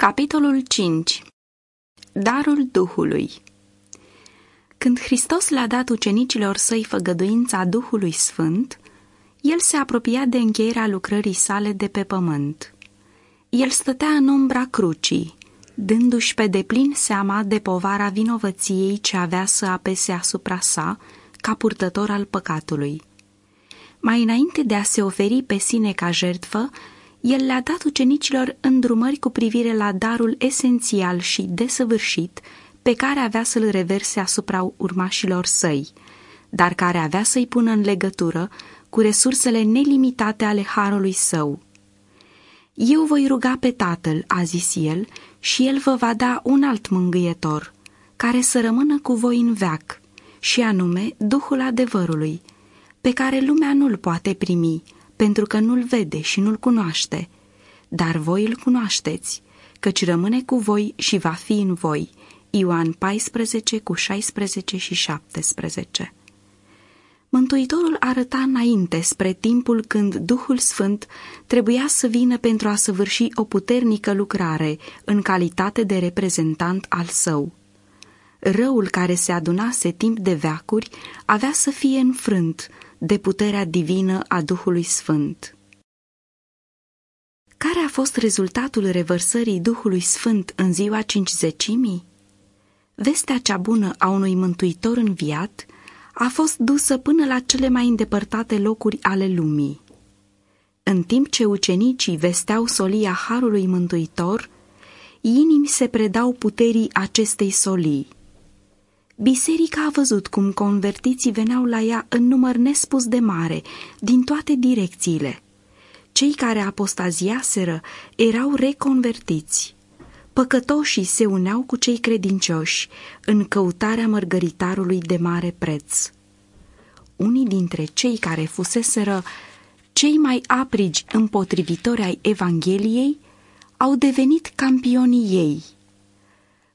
Capitolul 5 Darul Duhului Când Hristos le-a dat ucenicilor săi făgăduința Duhului Sfânt, el se apropia de încheierea lucrării sale de pe pământ. El stătea în umbra crucii, dându-și pe deplin seama de povara vinovăției ce avea să apese asupra sa ca purtător al păcatului. Mai înainte de a se oferi pe sine ca jertfă, el le-a dat ucenicilor îndrumări cu privire la darul esențial și desăvârșit pe care avea să-l reverse asupra urmașilor săi, dar care avea să-i pună în legătură cu resursele nelimitate ale harului său. Eu voi ruga pe Tatăl, a zis el, și el vă va da un alt mângâietor, care să rămână cu voi în veac, și anume Duhul adevărului, pe care lumea nu-l poate primi, pentru că nu-l vede și nu-l cunoaște, dar voi îl cunoașteți, căci rămâne cu voi și va fi în voi. Ioan 14 cu 16 și 17 Mântuitorul arăta înainte spre timpul când Duhul Sfânt trebuia să vină pentru a săvârși o puternică lucrare în calitate de reprezentant al său. Răul care se adunase timp de veacuri avea să fie înfrânt, de puterea divină a Duhului Sfânt. Care a fost rezultatul revărsării Duhului Sfânt în ziua cincizecimii? Vestea cea bună a unui mântuitor înviat a fost dusă până la cele mai îndepărtate locuri ale lumii. În timp ce ucenicii vesteau solia Harului Mântuitor, inimi se predau puterii acestei solii. Biserica a văzut cum convertiții veneau la ea în număr nespus de mare, din toate direcțiile. Cei care apostaziaseră erau reconvertiți. Păcătoșii se uneau cu cei credincioși în căutarea mărgăritarului de mare preț. Unii dintre cei care fuseseră cei mai aprigi împotrivitori ai Evangheliei au devenit campionii ei.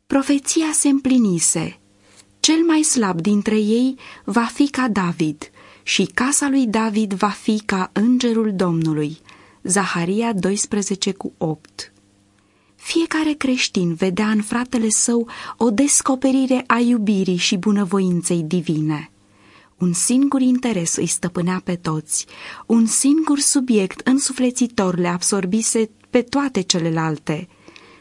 Profeția se împlinise – cel mai slab dintre ei va fi ca David și casa lui David va fi ca îngerul Domnului. Zaharia 12 cu 8 Fiecare creștin vedea în fratele său o descoperire a iubirii și bunăvoinței divine. Un singur interes îi stăpânea pe toți, un singur subiect însuflețitor le absorbise pe toate celelalte –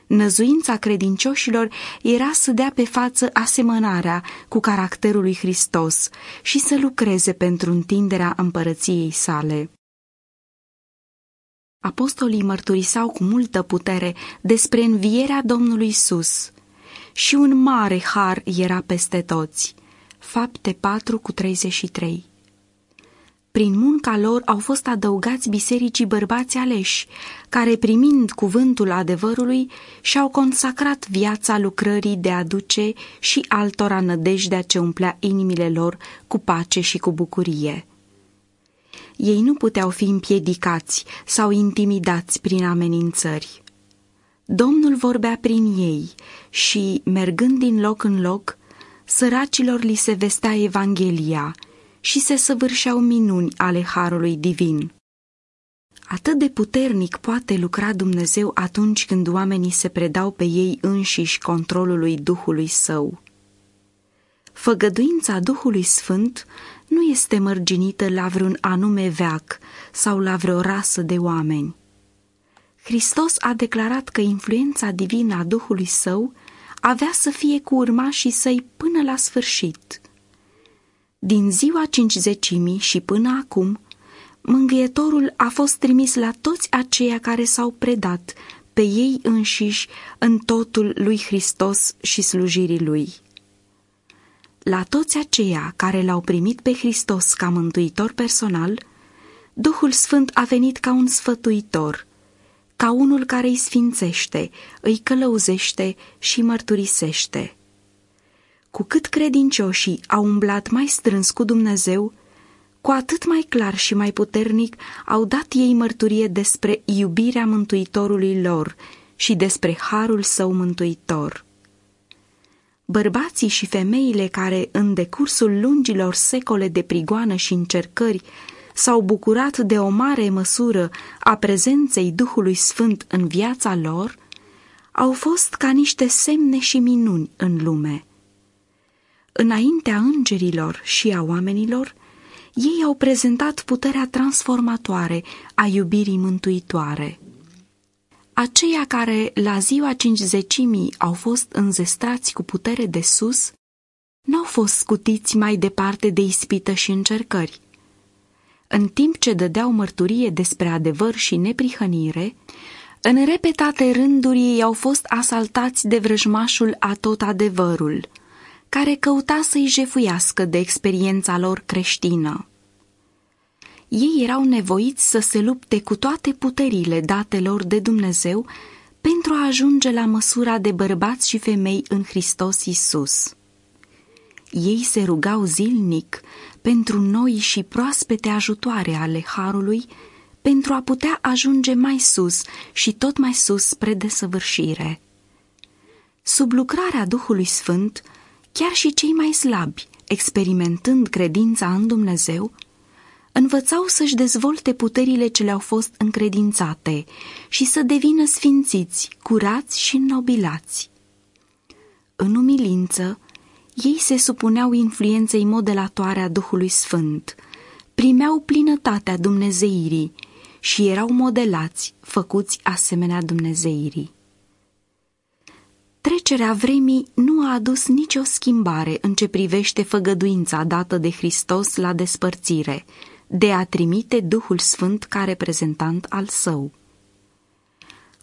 Năzuința credincioșilor era să dea pe față asemănarea cu caracterul lui Hristos și să lucreze pentru întinderea împărăției sale. Apostolii mărturisau cu multă putere despre învierea Domnului Isus și un mare har era peste toți. Fapte 4 cu 33 prin munca lor au fost adăugați bisericii bărbați aleși, care, primind cuvântul adevărului, și-au consacrat viața lucrării de a duce și altora nădejdea ce umplea inimile lor cu pace și cu bucurie. Ei nu puteau fi împiedicați sau intimidați prin amenințări. Domnul vorbea prin ei și, mergând din loc în loc, săracilor li se vestea Evanghelia – și se săvârșeau minuni ale Harului Divin. Atât de puternic poate lucra Dumnezeu atunci când oamenii se predau pe ei înșiși controlului Duhului Său. Făgăduința Duhului Sfânt nu este mărginită la vreun anume veac sau la vreo rasă de oameni. Hristos a declarat că influența divină a Duhului Său avea să fie cu urmașii săi până la sfârșit – din ziua cincizecimii și până acum, mângâietorul a fost trimis la toți aceia care s-au predat pe ei înșiși în totul lui Hristos și slujirii lui. La toți aceia care l-au primit pe Hristos ca mântuitor personal, Duhul Sfânt a venit ca un sfătuitor, ca unul care îi sfințește, îi călăuzește și mărturisește. Cu cât credincioșii au umblat mai strâns cu Dumnezeu, cu atât mai clar și mai puternic au dat ei mărturie despre iubirea Mântuitorului lor și despre harul său mântuitor. Bărbații și femeile care, în decursul lungilor secole de prigoană și încercări, s-au bucurat de o mare măsură a prezenței Duhului Sfânt în viața lor, au fost ca niște semne și minuni în lume. Înaintea îngerilor și a oamenilor, ei au prezentat puterea transformatoare a iubirii mântuitoare. Aceia care la ziua cincizecimii au fost înzestrați cu putere de sus, n-au fost scutiți mai departe de ispită și încercări. În timp ce dădeau mărturie despre adevăr și neprihănire, în repetate rânduri ei au fost asaltați de vrăjmașul a tot adevărul, care căuta să-i jefuiască de experiența lor creștină. Ei erau nevoiți să se lupte cu toate puterile date lor de Dumnezeu pentru a ajunge la măsura de bărbați și femei în Hristos Isus. Ei se rugau zilnic pentru noi și proaspete ajutoare ale Harului, pentru a putea ajunge mai sus și tot mai sus spre desăvârșire. Sub lucrarea Duhului Sfânt, chiar și cei mai slabi, experimentând credința în Dumnezeu, învățau să-și dezvolte puterile ce le-au fost încredințate și să devină sfințiți, curați și înnobilați. În umilință, ei se supuneau influenței modelatoare a Duhului Sfânt, primeau plinătatea dumnezeirii și erau modelați, făcuți asemenea dumnezeirii. Trecerea vremii nu a adus nicio schimbare în ce privește făgăduința dată de Hristos la despărțire, de a trimite Duhul Sfânt ca reprezentant al său.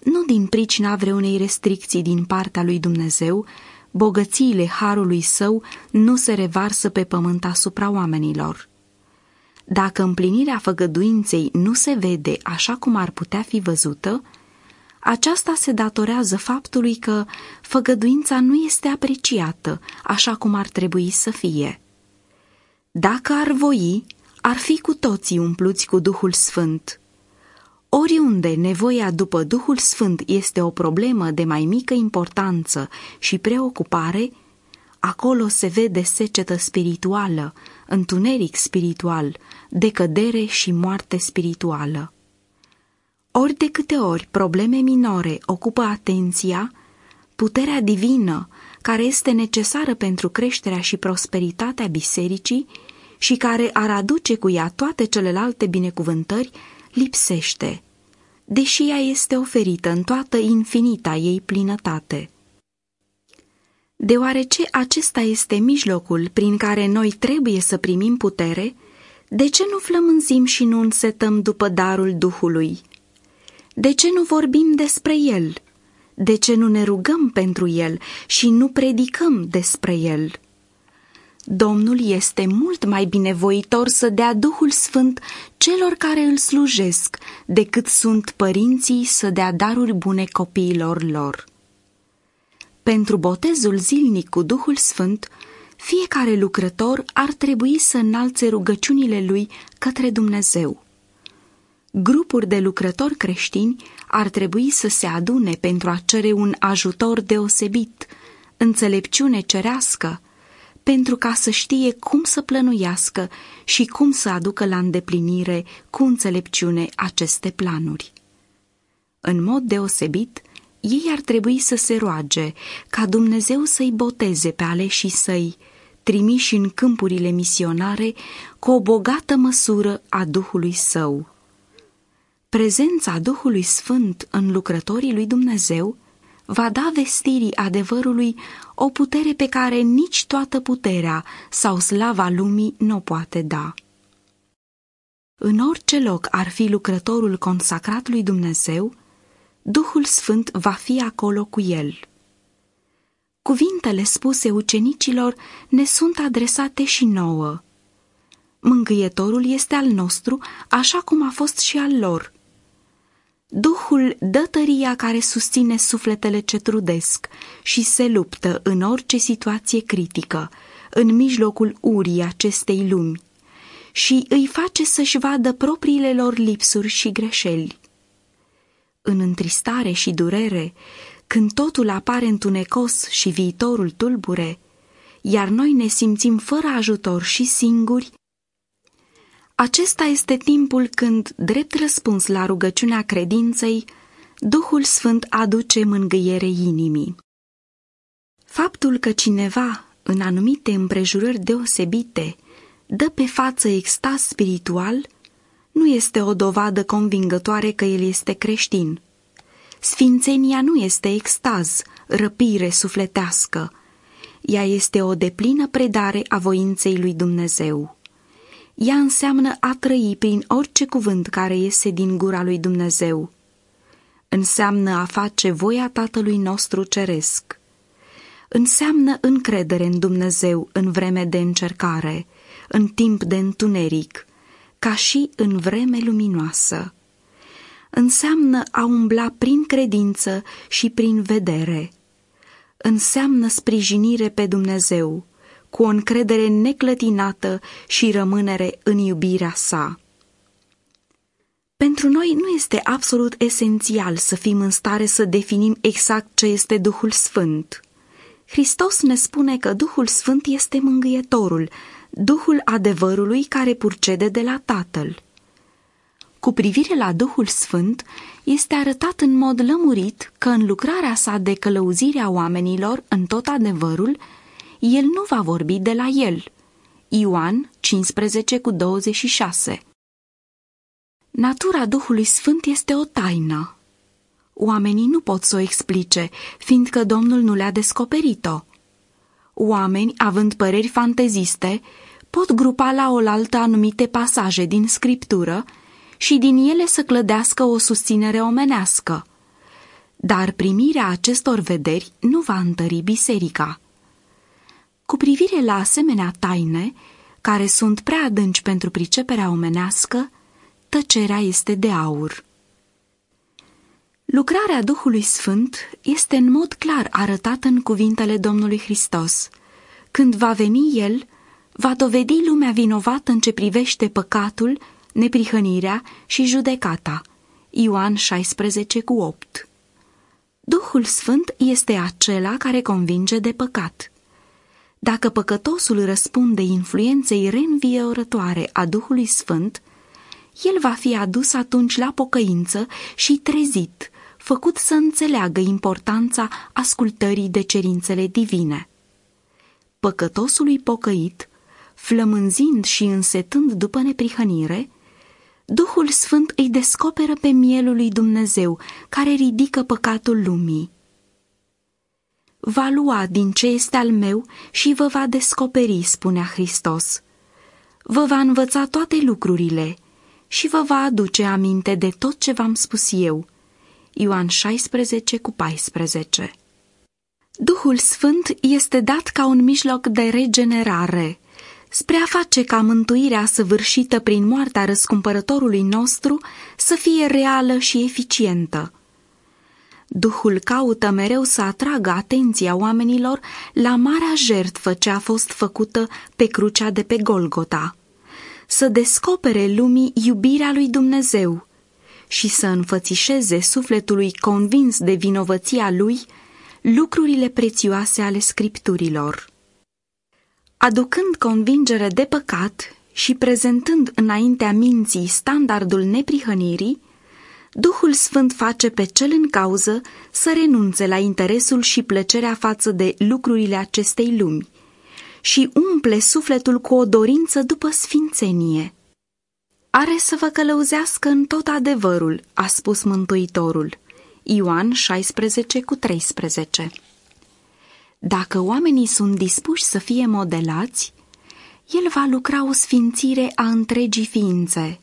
Nu din pricina vreunei restricții din partea lui Dumnezeu, bogățiile harului său nu se revarsă pe pământ asupra oamenilor. Dacă împlinirea făgăduinței nu se vede așa cum ar putea fi văzută, aceasta se datorează faptului că făgăduința nu este apreciată așa cum ar trebui să fie. Dacă ar voi, ar fi cu toții umpluți cu Duhul Sfânt. Oriunde nevoia după Duhul Sfânt este o problemă de mai mică importanță și preocupare, acolo se vede secetă spirituală, întuneric spiritual, decădere și moarte spirituală. Ori de câte ori probleme minore ocupă atenția, puterea divină, care este necesară pentru creșterea și prosperitatea bisericii și care ar aduce cu ea toate celelalte binecuvântări, lipsește, deși ea este oferită în toată infinita ei plinătate. Deoarece acesta este mijlocul prin care noi trebuie să primim putere, de ce nu flămânzim și nu însetăm după darul Duhului? De ce nu vorbim despre el? De ce nu ne rugăm pentru el și nu predicăm despre el? Domnul este mult mai binevoitor să dea Duhul Sfânt celor care îl slujesc decât sunt părinții să dea daruri bune copiilor lor. Pentru botezul zilnic cu Duhul Sfânt, fiecare lucrător ar trebui să înalțe rugăciunile lui către Dumnezeu. Grupuri de lucrători creștini ar trebui să se adune pentru a cere un ajutor deosebit, înțelepciune cerească, pentru ca să știe cum să plănuiască și cum să aducă la îndeplinire cu înțelepciune aceste planuri. În mod deosebit, ei ar trebui să se roage ca Dumnezeu să-i boteze pe aleșii săi, trimiși în câmpurile misionare cu o bogată măsură a Duhului Său. Prezența Duhului Sfânt în lucrătorii lui Dumnezeu va da vestirii adevărului o putere pe care nici toată puterea sau slava lumii nu o poate da. În orice loc ar fi lucrătorul consacrat lui Dumnezeu, Duhul Sfânt va fi acolo cu el. Cuvintele spuse ucenicilor ne sunt adresate și nouă. Mângâietorul este al nostru, așa cum a fost și al lor – Duhul dă tăria care susține sufletele ce trudesc și se luptă în orice situație critică, în mijlocul urii acestei lumi, și îi face să-și vadă propriile lor lipsuri și greșeli. În întristare și durere, când totul apare întunecos și viitorul tulbure, iar noi ne simțim fără ajutor și singuri, acesta este timpul când, drept răspuns la rugăciunea credinței, Duhul Sfânt aduce mângâiere inimii. Faptul că cineva, în anumite împrejurări deosebite, dă pe față extaz spiritual, nu este o dovadă convingătoare că el este creștin. Sfințenia nu este extaz, răpire sufletească. Ea este o deplină predare a voinței lui Dumnezeu. Ea înseamnă a trăi prin orice cuvânt care iese din gura lui Dumnezeu. Înseamnă a face voia Tatălui nostru ceresc. Înseamnă încredere în Dumnezeu în vreme de încercare, în timp de întuneric, ca și în vreme luminoasă. Înseamnă a umbla prin credință și prin vedere. Înseamnă sprijinire pe Dumnezeu, cu o încredere neclătinată și rămânere în iubirea sa. Pentru noi nu este absolut esențial să fim în stare să definim exact ce este Duhul Sfânt. Hristos ne spune că Duhul Sfânt este mângâietorul, Duhul adevărului care purcede de la Tatăl. Cu privire la Duhul Sfânt, este arătat în mod lămurit că în lucrarea sa de călăuzire a oamenilor în tot adevărul, el nu va vorbi de la el. Ioan 15 cu 26 Natura Duhului Sfânt este o taină. Oamenii nu pot să o explice, fiindcă Domnul nu le-a descoperit-o. Oameni, având păreri fanteziste, pot grupa la oaltă anumite pasaje din scriptură și din ele să clădească o susținere omenească. Dar primirea acestor vederi nu va întări biserica. Cu privire la asemenea taine, care sunt prea adânci pentru priceperea omenească, tăcerea este de aur. Lucrarea Duhului Sfânt este în mod clar arătată în cuvintele Domnului Hristos. Când va veni El, va dovedi lumea vinovată în ce privește păcatul, neprihănirea și judecata. Ioan 16 cu 8 Duhul Sfânt este acela care convinge de păcat. Dacă păcătosul răspunde influenței reînviorătoare a Duhului Sfânt, el va fi adus atunci la pocăință și trezit, făcut să înțeleagă importanța ascultării de cerințele divine. Păcătosului pocăit, flămânzind și însetând după neprihănire, Duhul Sfânt îi descoperă pe mielul lui Dumnezeu, care ridică păcatul lumii. Va lua din ce este al meu și vă va descoperi, spunea Hristos. Vă va învăța toate lucrurile și vă va aduce aminte de tot ce v-am spus eu. Ioan 16 cu 14 Duhul Sfânt este dat ca un mijloc de regenerare, spre a face ca mântuirea săvârșită prin moartea răscumpărătorului nostru să fie reală și eficientă. Duhul caută mereu să atragă atenția oamenilor la marea jertfă ce a fost făcută pe crucea de pe Golgota, să descopere lumii iubirea lui Dumnezeu și să înfățișeze sufletului convins de vinovăția lui lucrurile prețioase ale scripturilor. Aducând convingere de păcat și prezentând înaintea minții standardul neprihănirii, Duhul Sfânt face pe cel în cauză să renunțe la interesul și plăcerea față de lucrurile acestei lumi și umple sufletul cu o dorință după sfințenie. Are să vă călăuzească în tot adevărul, a spus Mântuitorul. Ioan 16 cu 13 Dacă oamenii sunt dispuși să fie modelați, el va lucra o sfințire a întregii ființe.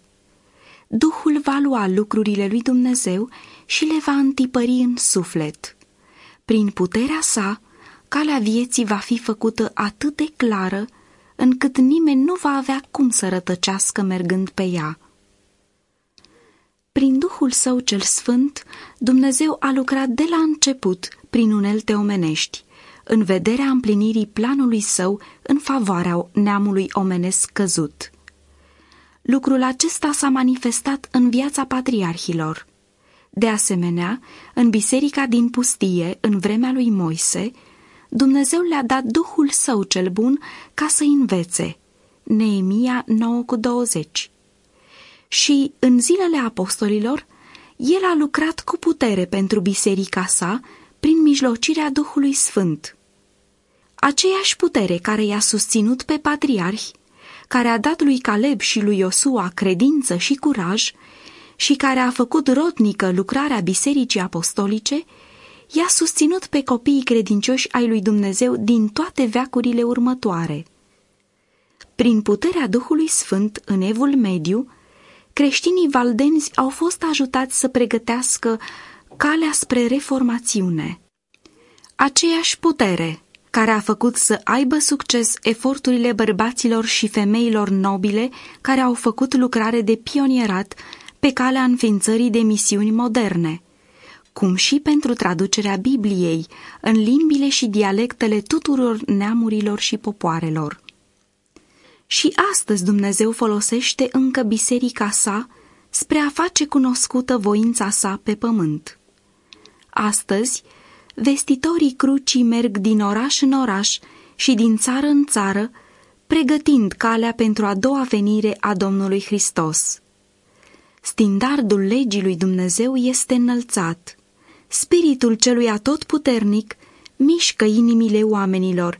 Duhul va lua lucrurile lui Dumnezeu și le va întipări în suflet. Prin puterea sa, calea vieții va fi făcută atât de clară încât nimeni nu va avea cum să rătăcească mergând pe ea. Prin Duhul Său cel Sfânt, Dumnezeu a lucrat de la început prin unelte omenești, în vederea împlinirii planului Său în favoarea neamului omenesc căzut. Lucrul acesta s-a manifestat în viața patriarhilor. De asemenea, în biserica din pustie, în vremea lui Moise, Dumnezeu le-a dat Duhul Său cel bun ca să învețe. Neemia 9 cu 20 Și în zilele apostolilor, El a lucrat cu putere pentru biserica sa prin mijlocirea Duhului Sfânt. Aceeași putere care i-a susținut pe patriarhi, care a dat lui Caleb și lui Iosua credință și curaj și care a făcut rodnică lucrarea bisericii apostolice, i-a susținut pe copiii credincioși ai lui Dumnezeu din toate veacurile următoare. Prin puterea Duhului Sfânt în Evul Mediu, creștinii valdenzi au fost ajutați să pregătească calea spre reformațiune. Aceeași putere care a făcut să aibă succes eforturile bărbaților și femeilor nobile care au făcut lucrare de pionierat pe calea înființării de misiuni moderne, cum și pentru traducerea Bibliei în limbile și dialectele tuturor neamurilor și popoarelor. Și astăzi Dumnezeu folosește încă biserica sa spre a face cunoscută voința sa pe pământ. Astăzi, vestitorii crucii merg din oraș în oraș și din țară în țară, pregătind calea pentru a doua venire a Domnului Hristos. Stindardul legii lui Dumnezeu este înălțat. Spiritul celui atotputernic mișcă inimile oamenilor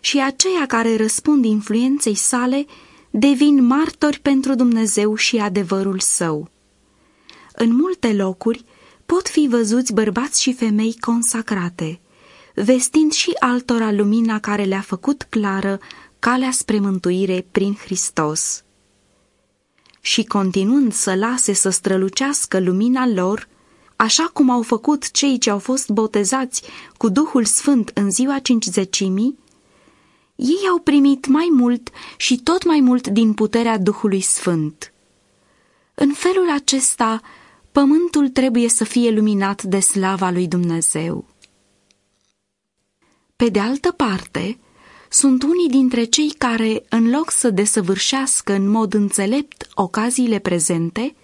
și aceia care răspund influenței sale devin martori pentru Dumnezeu și adevărul său. În multe locuri pot fi văzuți bărbați și femei consacrate, vestind și altora lumina care le-a făcut clară calea spre mântuire prin Hristos. Și continuând să lase să strălucească lumina lor, așa cum au făcut cei ce au fost botezați cu Duhul Sfânt în ziua cincizecimii, ei au primit mai mult și tot mai mult din puterea Duhului Sfânt. În felul acesta, pământul trebuie să fie luminat de slava lui Dumnezeu. Pe de altă parte, sunt unii dintre cei care, în loc să desăvârșească în mod înțelept ocaziile prezente,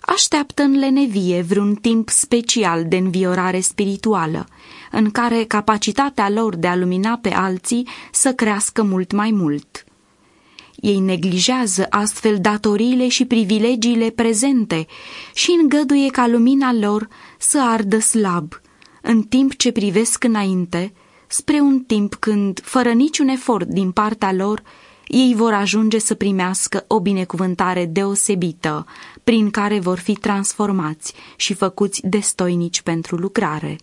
așteaptă în lenevie vreun timp special de înviorare spirituală, în care capacitatea lor de a lumina pe alții să crească mult mai mult. Ei neglijează astfel datoriile și privilegiile prezente și îngăduie ca lumina lor să ardă slab, în timp ce privesc înainte, spre un timp când, fără niciun efort din partea lor, ei vor ajunge să primească o binecuvântare deosebită, prin care vor fi transformați și făcuți destoinici pentru lucrare.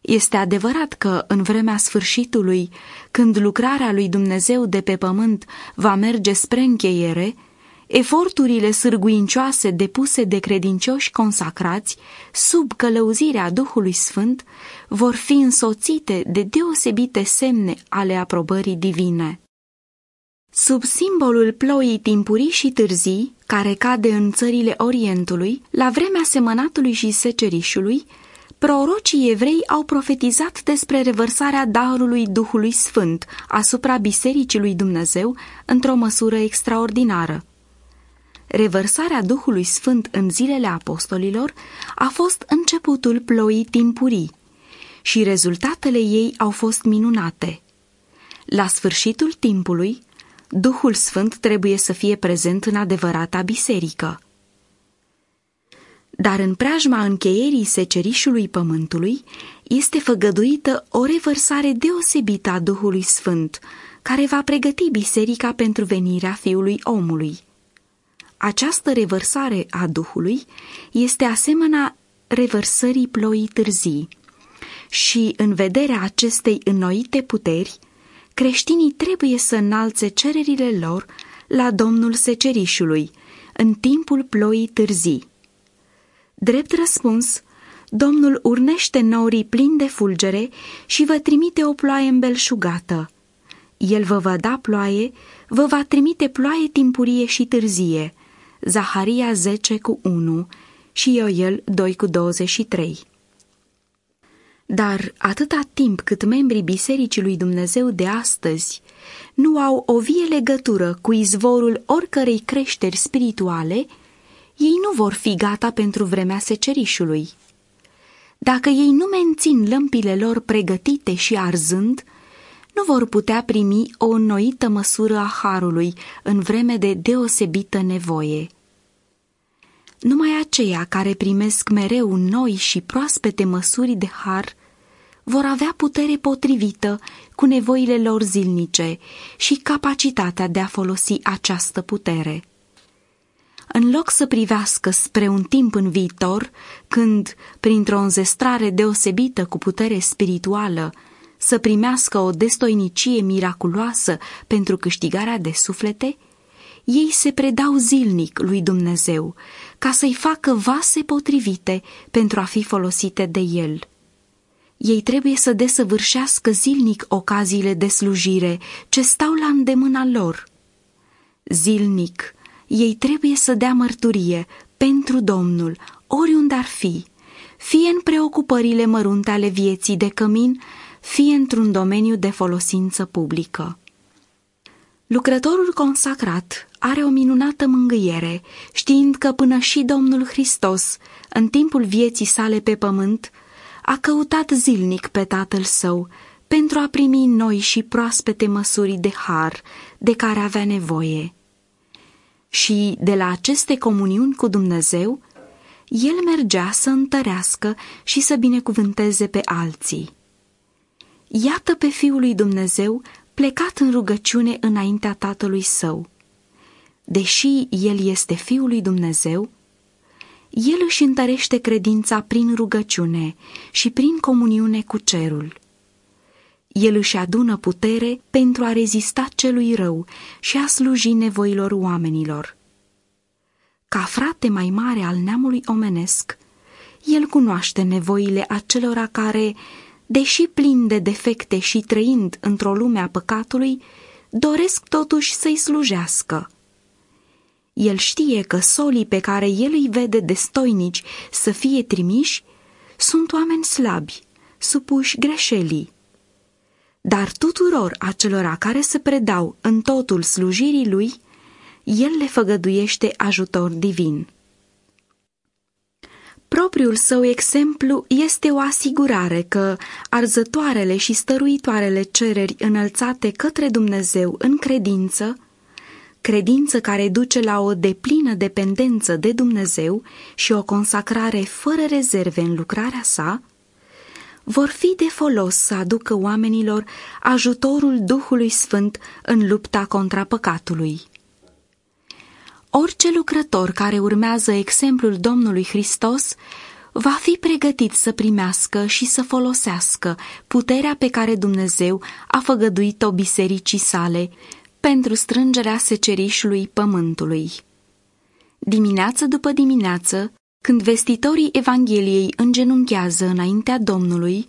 Este adevărat că, în vremea sfârșitului, când lucrarea lui Dumnezeu de pe pământ va merge spre încheiere, eforturile sârguincioase depuse de credincioși consacrați, sub călăuzirea Duhului Sfânt, vor fi însoțite de deosebite semne ale aprobării divine. Sub simbolul ploii timpurii și târzii, care cade în țările Orientului, la vremea semănatului și secerișului, prorocii evrei au profetizat despre revărsarea darului Duhului Sfânt asupra Bisericii lui Dumnezeu într-o măsură extraordinară. Revărsarea Duhului Sfânt în zilele apostolilor a fost începutul ploii timpurii și rezultatele ei au fost minunate. La sfârșitul timpului, Duhul Sfânt trebuie să fie prezent în adevărata biserică. Dar în preajma încheierii secerișului pământului este făgăduită o revărsare deosebită a Duhului Sfânt, care va pregăti biserica pentru venirea Fiului Omului. Această revărsare a Duhului este asemenea revărsării ploii târzii și, în vederea acestei înnoite puteri, creștinii trebuie să înalțe cererile lor la Domnul Secerișului în timpul ploii târzii. Drept răspuns, Domnul urnește norii plini de fulgere și vă trimite o ploaie îmbelșugată. El vă va da ploaie, vă va trimite ploaie timpurie și târzie. Zaharia 10 cu 1 și Ioel 2 cu 23 dar atâta timp cât membrii Bisericii lui Dumnezeu de astăzi nu au o vie legătură cu izvorul oricărei creșteri spirituale, ei nu vor fi gata pentru vremea secerișului. Dacă ei nu mențin lămpile lor pregătite și arzând, nu vor putea primi o înnoită măsură a harului în vreme de deosebită nevoie. Numai aceia care primesc mereu noi și proaspete măsuri de har vor avea putere potrivită cu nevoile lor zilnice și capacitatea de a folosi această putere. În loc să privească spre un timp în viitor, când, printr-o înzestrare deosebită cu putere spirituală, să primească o destoinicie miraculoasă pentru câștigarea de suflete, ei se predau zilnic lui Dumnezeu ca să-i facă vase potrivite pentru a fi folosite de El. Ei trebuie să desăvârșească zilnic ocaziile de slujire ce stau la îndemâna lor. Zilnic, ei trebuie să dea mărturie pentru Domnul, oriunde ar fi, fie în preocupările mărunte ale vieții de cămin, fie într-un domeniu de folosință publică. Lucrătorul consacrat are o minunată mângâiere, știind că până și Domnul Hristos, în timpul vieții sale pe pământ, a căutat zilnic pe Tatăl Său pentru a primi noi și proaspete măsuri de har de care avea nevoie. Și de la aceste comuniuni cu Dumnezeu, el mergea să întărească și să binecuvânteze pe alții. Iată pe Fiul lui Dumnezeu plecat în rugăciune înaintea Tatălui Său. Deși El este Fiul lui Dumnezeu, El își întărește credința prin rugăciune și prin comuniune cu cerul. El își adună putere pentru a rezista celui rău și a sluji nevoilor oamenilor. Ca frate mai mare al neamului omenesc, el cunoaște nevoile acelora care, deși plin de defecte și trăind într-o lume a păcatului, doresc totuși să-i slujească. El știe că solii pe care el îi vede destoinici să fie trimiși sunt oameni slabi, supuși greșelii. Dar tuturor acelora care se predau în totul slujirii lui, el le făgăduiește ajutor divin. Propriul său exemplu este o asigurare că arzătoarele și stăruitoarele cereri înălțate către Dumnezeu în credință, credință care duce la o deplină dependență de Dumnezeu și o consacrare fără rezerve în lucrarea sa, vor fi de folos să aducă oamenilor ajutorul Duhului Sfânt în lupta contra păcatului. Orice lucrător care urmează exemplul Domnului Hristos va fi pregătit să primească și să folosească puterea pe care Dumnezeu a făgăduit-o bisericii sale pentru strângerea secerișului pământului. Dimineață după dimineață, când vestitorii Evangheliei îngenunchează înaintea Domnului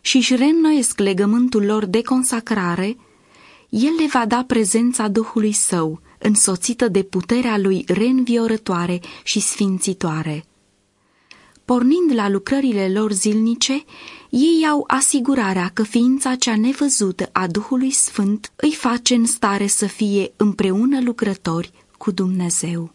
și își reînnoiesc legământul lor de consacrare, El le va da prezența Duhului Său, însoțită de puterea lui reînviorătoare și sfințitoare. Pornind la lucrările lor zilnice, ei au asigurarea că ființa cea nevăzută a Duhului Sfânt îi face în stare să fie împreună lucrători cu Dumnezeu.